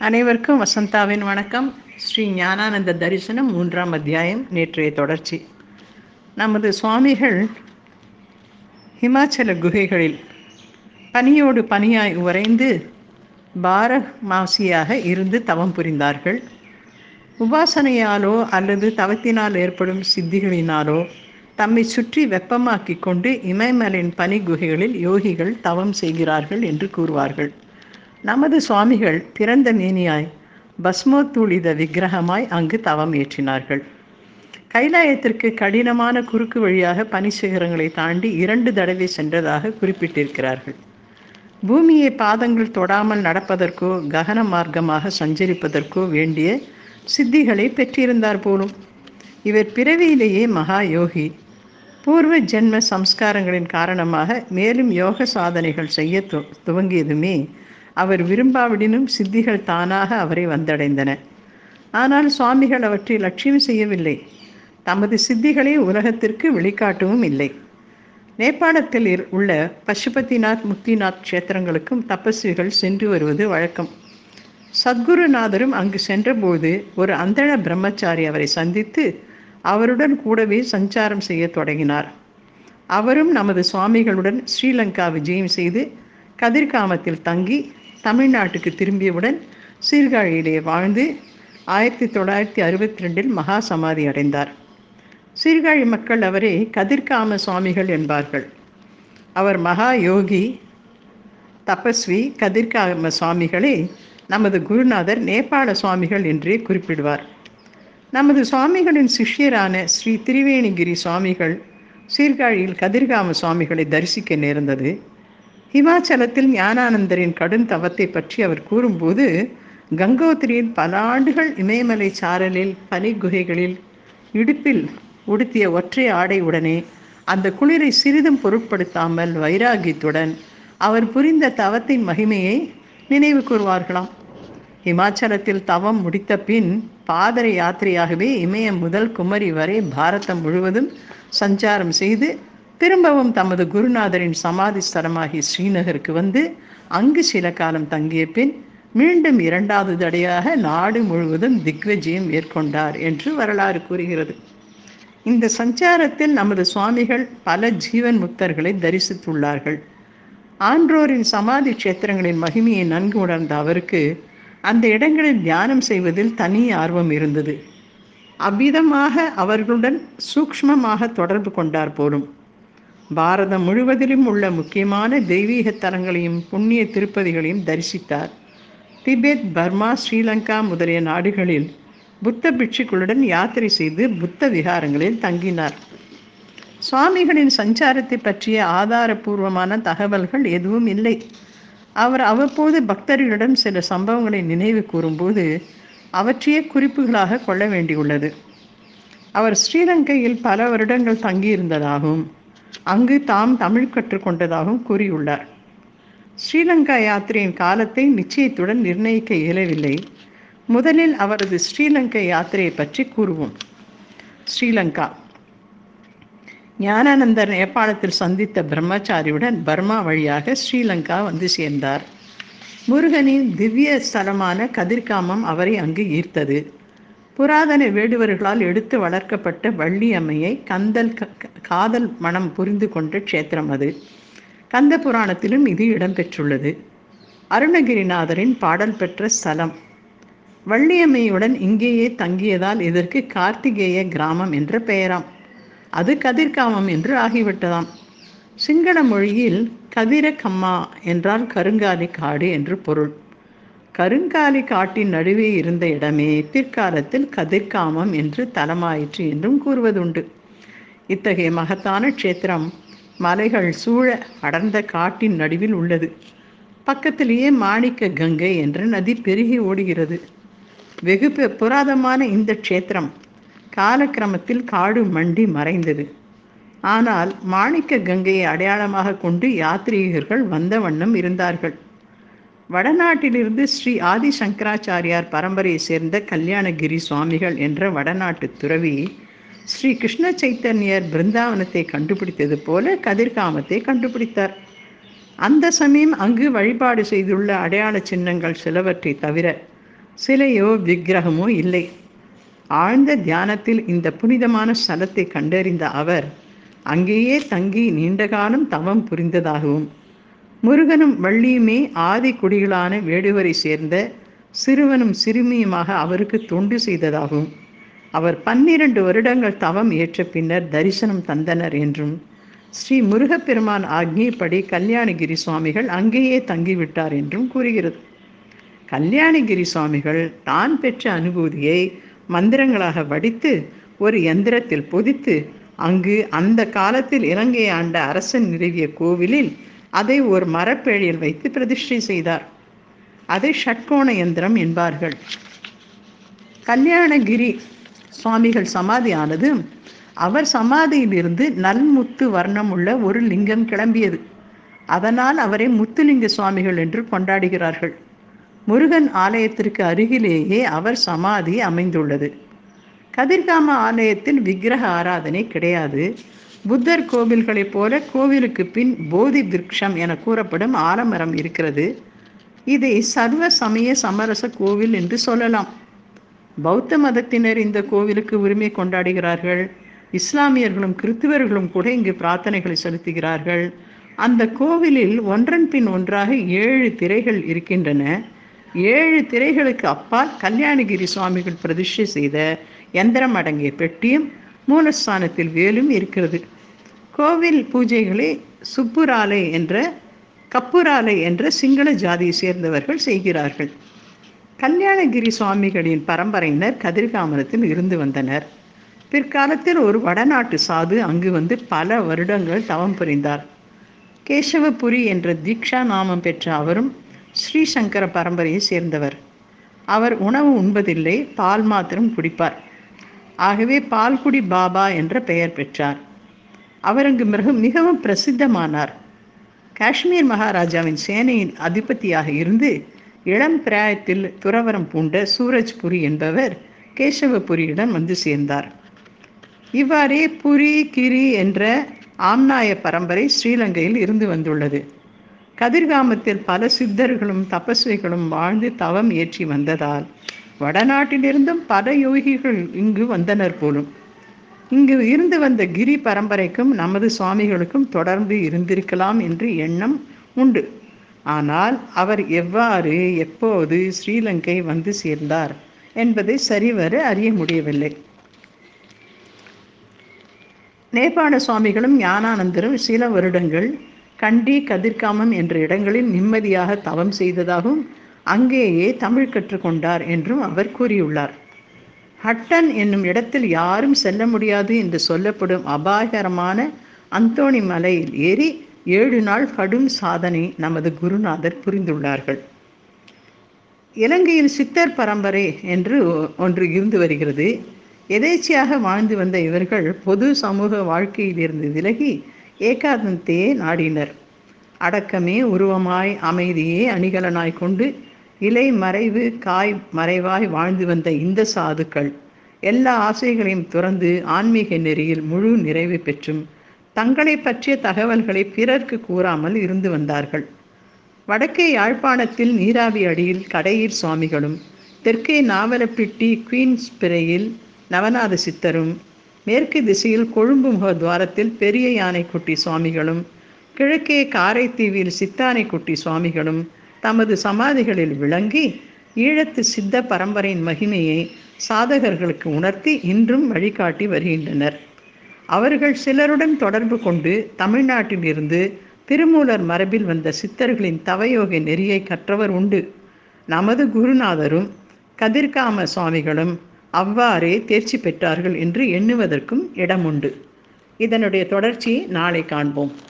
அனைவருக்கும் வசந்தாவின் வணக்கம். ஸ்ரீ ஞானானந்த தரிசனம் மூன்றாம் அத்தியாயம் நேற்றைய தொடர்ச்சி. நமது சுவாமிகள் ஹிமாச்சல குகைகளில் பனியோடு பனியாய் உறைந்து பார மாசியாக இருந்து தவம் புரிந்தார்கள். உபாசனையாலோ அல்லது தவத்தினால் ஏற்படும் சித்திகளினாலோ தம்மை சுற்றி வெப்பமாக்கி கொண்டு இமயமலின் பனி குகைகளில் யோகிகள் தவம் செய்கிறார்கள் என்று கூறுவார்கள். நமது சுவாமிகள் பிறந்த மேனியாய் பஸ்மோத்தூளித விக்கிரகமாய் அங்கு தவம் ஏற்றினார்கள். கைலாயத்திற்கு கடினமான குறுக்கு வழியாக பனிசிகரங்களை தாண்டி இரண்டு தடவை சென்றதாக குறிப்பிட்டிருக்கிறார்கள். பூமியை பாதங்கள் தொடாமல் நடப்பதற்கோ ககன மார்க்கமாக சஞ்சரிப்பதற்கோ வேண்டிய சித்திகளை பெற்றிருந்தார் போலும். இவர் பிறவியிலேயே மகா யோகி. பூர்வ ஜென்ம சம்ஸ்காரங்களின் காரணமாக மேலும் யோக சாதனைகள் செய்ய துவங்கியதுமே அவர் விரும்பாவிடனும் சித்திகள் தானாக அவரை வந்தடைந்தன. ஆனால் சுவாமிகள் அவற்றை லட்சியம் செய்யவில்லை. தமது சித்திகளை உலகத்திற்கு வெளிக்காட்டவும் இல்லை. நேபாளத்தில் உள்ள பசுபதிநாத் முக்திநாத் க்ஷேத்திரங்களுக்கும் தபஸ்விகள் சென்று வருவது வழக்கம். சத்குருநாதரும் அங்கு சென்றபோது ஒரு அந்தண பிரம்மச்சாரி அவரை சந்தித்து அவருடன் கூடவே சஞ்சாரம் செய்ய தொடங்கினார். அவரும் நமது சுவாமிகளுடன் ஸ்ரீலங்கா விஜயம் செய்து கதிர்காமத்தில் தங்கி தமிழ்நாட்டுக்கு திரும்பியவுடன் சீர்காழியிலே வாழ்ந்து ஆயிரத்தி தொள்ளாயிரத்தி அறுபத்தி ரெண்டில் மகா சமாதி அடைந்தார். சீர்காழி மக்கள் அவரை கதிர்காம சுவாமிகள் என்பார்கள். அவர் மகா யோகி தபஸ்வி கதிர்காம சுவாமிகளே நமது குருநாதர் நேபாள சுவாமிகள் என்றே குறிப்பிடுவார். நமது சுவாமிகளின் சிஷ்யரான ஸ்ரீ திரிவேணிகிரி சுவாமிகள் சீர்காழியில் கதிர்காம சுவாமிகளை தரிசிக்க நேர்ந்தது. ஹிமாச்சலத்தில் ஞானானந்தரின் கடும் தவத்தை பற்றி அவர் கூறும்போது கங்கோத்திரியின் பல ஆண்டுகள் இமயமலை சாரலில் பனி குகைகளில் இடுப்பில் உடுத்திய ஒற்றை ஆடை உடனே அந்த குளிரை சிறிதும் பொருட்படுத்தாமல் வைராகியத்துடன் அவர் புரிந்த தவத்தின் மகிமையை நினைவு கூறுவார்களாம். இமாச்சலத்தில் தவம் முடித்த பின் பாதர யாத்திரையாகவே இமயம் முதல் குமரி வரை பாரதம் முழுவதும் சஞ்சாரம் செய்து திரும்பவும் தமது குருநாதரின் சமாதி ஸ்தலமாகிய ஸ்ரீநகருக்கு வந்து அங்கு சில காலம் தங்கிய பின் மீண்டும் இரண்டாவது தடையாக நாடு முழுவதும் திக்விஜயம் மேற்கொண்டார் என்று வரலாறு கூறுகிறது. இந்த சஞ்சாரத்தில் நமது சுவாமிகள் பல ஜீவன் முக்தர்களை தரிசித்துள்ளார்கள். ஆன்றோரின் சமாதி கஷேத்திரங்களின் மகிமையை நன்கு உணர்ந்த அவருக்கு அந்த இடங்களில் தியானம் செய்வதில் தனி ஆர்வம் இருந்தது. அவ்விதமாக அவர்களுடன் சூக்ஷ்மமாக தொடர்பு கொண்டார் போலும். பாரதம் முழுவதிலும் உள்ள முக்கியமான தெய்வீக தலங்களையும் புண்ணிய திருப்பதிகளையும் தரிசித்தார். திபெத் பர்மா ஸ்ரீலங்கா முதலிய நாடுகளில் புத்த பிட்சுக்களுடன் யாத்திரை செய்து புத்த விகாரங்களில் தங்கினார். சுவாமிகளின் சஞ்சாரத்தை பற்றிய ஆதாரபூர்வமான தகவல்கள் எதுவும் இல்லை. அவர் அவ்வப்போது பக்தர்களிடம் சில சம்பவங்களை நினைவு கூறும்போது அவற்றையே குறிப்புகளாக கொள்ள வேண்டியுள்ளது. அவர் ஸ்ரீலங்கையில் பல வருடங்கள் தங்கியிருந்ததாகவும் அங்கு தாம் தமிழ் கற்றுக்கொண்டதாகவும் கூறியுள்ளார். ஸ்ரீலங்கா யாத்திரையின் காலத்தை நிச்சயத்துடன் நிர்ணயிக்க இயலவில்லை. முதலில் அவரது ஸ்ரீலங்கா யாத்திரையை பற்றி கூறுவோம். ஸ்ரீலங்கா. ஞானானந்தர் நேபாளத்தில் சந்தித்த பிரம்மச்சாரியுடன் பர்மா வழியாக ஸ்ரீலங்கா வந்து சேர்ந்தார். முருகனின் திவ்ய ஸ்தலமான கதிர்காமம் அவரை அங்கு ஈர்த்தது. புராதன வேடுவர்களால் எடுத்து வளர்க்கப்பட்ட வள்ளி அம்மையை கந்தல் காதல் மனம் புரிந்து கொண்ட க்ஷேத்திரம் அது. கந்த புராணத்திலும் இது இடம்பெற்றுள்ளது. அருணகிரிநாதரின் பாடல் பெற்ற ஸ்தலம் வள்ளியம்மையுடன் இங்கேயே தங்கியதால் இதற்கு கார்த்திகேய கிராமம் என்ற பெயராம். அது கதிர்காமம் என்று ஆகிவிட்டதாம். சிங்கள மொழியில் கதிரக்கம்மா என்றால் கருங்காலி காடு என்று பொருள். கருங்காலி காட்டின் நடுவே இருந்த இடமே பிற்காலத்தில் கதிர்காமம் என்று தலமாயிற்று என்றும் கூறுவதுண்டு. இத்தகைய மகத்தான க்ஷேத்திரம் மலைகள் சூழ அடர்ந்த காட்டின் நடுவில் உள்ளது. பக்கத்திலேயே மாணிக்க கங்கை என்ற நதி பெருகி ஓடுகிறது. வெகு புராதமான இந்த க்ஷேத்திரம் காலக்கிரமத்தில் காடு மண்டி மறைந்தது. ஆனால் மாணிக்க கங்கையை அடையாளமாக கொண்டு யாத்ரீகர்கள் வந்த வண்ணம் இருந்தார்கள். வடநாட்டிலிருந்து ஸ்ரீ ஆதி சங்கராச்சாரியார் பரம்பரையை சேர்ந்த கல்யாணகிரி சுவாமிகள் என்ற வடநாட்டு துறவி ஸ்ரீ கிருஷ்ண சைத்தன்யர் பிருந்தாவனத்தை கண்டுபிடித்தது போல கதிர்காமத்தை கண்டுபிடித்தார். அந்த சமயம் அங்கு வழிபாடு செய்துள்ள அடையாள சின்னங்கள் சிலவற்றை தவிர சிலையோ விக்கிரகமோ இல்லை. ஆழ்ந்த தியானத்தில் இந்த புனிதமான ஸ்தலத்தை கண்டறிந்த அவர் அங்கேயே தங்கி நீண்ட காலம் தவம் புரிந்ததாகவும் முருகனும் வள்ளியுமே ஆதி குடிகளான வேடுவரை சேர்ந்த சிறுவனும் சிறுமியுமாக அவருக்கு தொண்டு செய்ததாகவும் அவர் பன்னிரண்டு வருடங்கள் தவம் ஏற்ற பின்னர் தரிசனம் தந்தனர் என்றும் ஸ்ரீ முருகப்பெருமான் ஆக்ஞைப்படி கல்யாணகிரி சுவாமிகள் அங்கேயே தங்கிவிட்டார் என்றும் கூறுகிறது. கல்யாணகிரி சுவாமிகள் தான் பெற்ற அனுபூதியை மந்திரங்களாக வடித்து ஒரு எந்திரத்தில் பொதித்து அங்கு அந்த காலத்தில் இலங்கை ஆண்ட அரசன் நிறுவிய கோவிலில் அதை ஒரு மரப்பேழியில் வைத்து பிரதிஷ்டை செய்தார். அதை ஷட்கோண எந்திரம் என்பார்கள். கல்யாணகிரி சுவாமிகள் சமாதியானது அவர் சமாதியிலிருந்து நல்முத்து வர்ணம் உள்ள ஒரு லிங்கம் கிளம்பியது. அதனால் அவரை முத்துலிங்க சுவாமிகள் என்று கொண்டாடுகிறார்கள். முருகன் ஆலயத்திற்கு அருகிலேயே அவர் சமாதி அமைந்துள்ளது. கதிர்காம ஆலயத்தில் விக்கிரக ஆராதனை கிடையாது. புத்தர் கோவில்களைப் போல கோவிலுக்கு பின் போதி விருட்சம் என கூறப்படும் ஆலமரம் இருக்கிறது. இதை சர்வ சமய சமரச கோவில் என்று சொல்லலாம். பௌத்த மதத்தினர் இந்த கோவிலுக்கு உரிமை கொண்டாடுகிறார்கள். இஸ்லாமியர்களும் கிறிஸ்துவர்களும் கூட இங்கு பிரார்த்தனைகளை செலுத்துகிறார்கள். அந்த கோவிலில் ஒன்றன் பின் ஒன்றாக ஏழு திரைகள் இருக்கின்றன. ஏழு திரைகளுக்கு அப்பால் கல்யாணகிரி சுவாமிகள் பிரதிஷ்டை செய்த எந்திரம் அடங்கிய பெட்டியும் மூலஸ்தானத்தில் வேலும் இருக்கிறது. கோவில் பூஜைகளை சுப்புராலை என்ற கப்புராலை என்ற சிங்கள ஜாதியை சேர்ந்தவர்கள் செய்கிறார்கள். கல்யாணகிரி சுவாமிகளின் பரம்பரையினர் கதிர்காமரத்தில் இருந்து வந்தனர். பிற்காலத்தில் ஒரு வடநாட்டு சாது அங்கு வந்து பல வருடங்கள் தவம் புரிந்தார். கேசவபுரி என்ற தீக்ஷா நாமம் பெற்ற அவரும் ஸ்ரீசங்கர பரம்பரையை சேர்ந்தவர். அவர் உணவு உண்பதில்லை பால் மாத்திரம் குடிப்பார். ஆகவே பால்குடி பாபா என்ற பெயர் பெற்றார். அவர் அங்கு மிக மிகவும் பிரசித்தமானார். காஷ்மீர் மகாராஜாவின் சேனையின் அதிபதியாக இருந்து இளம் பிராயத்தில் துறவரம் பூண்ட சூரஜ்புரி என்பவர் கேசவபுரியுடன் வந்து சேர்ந்தார். இவ்வாறே புரி கிரி என்ற ஆம்நாய பரம்பரை ஸ்ரீலங்கையில் இருந்து வந்துள்ளது. கதிர்காமத்தில் பல சித்தர்களும் தபஸ்விகளும் வாழ்ந்து தவம் ஏற்றி வந்ததால் வடநாட்டிலிருந்தும் பல யோகிகள் இங்கு வந்தனர் போலும். இங்கு இருந்து வந்த கிரி பரம்பரைக்கும் நமது சுவாமிகளுக்கும் தொடர்ந்து இருந்திருக்கலாம் என்று எண்ணம் உண்டு. ஆனால் அவர் எவ்வாறு எப்போது ஸ்ரீலங்கை வந்து சேர்ந்தார் என்பதை சரிவர அறிய முடியவில்லை. நேபாள சுவாமிகளும் ஞானானந்தரும் சில வருடங்கள் கண்டி கதிர்காமம் என்ற இடங்களில் நிம்மதியாக தவம் செய்ததாகவும் அங்கேயே தமிழ் கற்றுக்கொண்டார் என்றும் அவர் கூறியுள்ளார். ஹட்டன் என்னும் இடத்தில் யாரும் செல்ல முடியாது என்று சொல்லப்படும் அபாயகரமான அந்தோணி மலையில் ஏறி ஏழு நாள் கடும் சாதனை நமது குருநாதர் புரிந்துள்ளார்கள். இலங்கையில் சித்தர் பரம்பரை என்று ஒன்று இருந்து வருகிறது. எதேச்சையாக வாழ்ந்து வந்த இவர்கள் பொது சமூக வாழ்க்கையிலிருந்து விலகி ஏகாந்தத்தையே நாடினர். அடக்கமே உருவமாய் அமைதியே அணிகலனாய் கொண்டு இலை மறைவு காய் மறைவாய் வாழ்ந்து வந்த இந்த சாதுக்கள் எல்லா ஆசைகளையும் துறந்து ஆன்மீக நெறியில் முழு நிறைவு பெற்றும் தங்களை பற்றிய தகவல்களை பிறர்க்கு கூறாமல் இருந்து வந்தார்கள். வடக்கே யாழ்ப்பாணத்தில் நீராவி அடியில் கடையீர் சுவாமிகளும் தெற்கே நாவலப்பிட்டி குவீன்ஸ் பிறையில் நவநாத சித்தரும் மேற்கு திசையில் கொழும்பு முக துவாரத்தில் பெரிய யானைக்குட்டி சுவாமிகளும் கிழக்கே காரைத்தீவில் சித்தானைக்குட்டி சுவாமிகளும் தமது சமாதிகளில் விளங்கி ஈழத்து சித்த பரம்பரையின் மகிமையை சாதகர்களுக்கு உணர்த்தி இன்றும் வழிகாட்டி வருகின்றனர். அவர்கள் சிலருடன் தொடர்பு கொண்டு தமிழ்நாட்டிலிருந்து திருமூலர் மரபில் வந்த சித்தர்களின் தவயோக நெறியை கற்றவர் உண்டு. நமது குருநாதரும் கதிர்காம சுவாமிகளும் அவ்வாறே தேர்ச்சி பெற்றார்கள் என்று எண்ணுவதற்கும் இடமுண்டு. இதனுடைய தொடர்ச்சியை நாளை காண்போம்.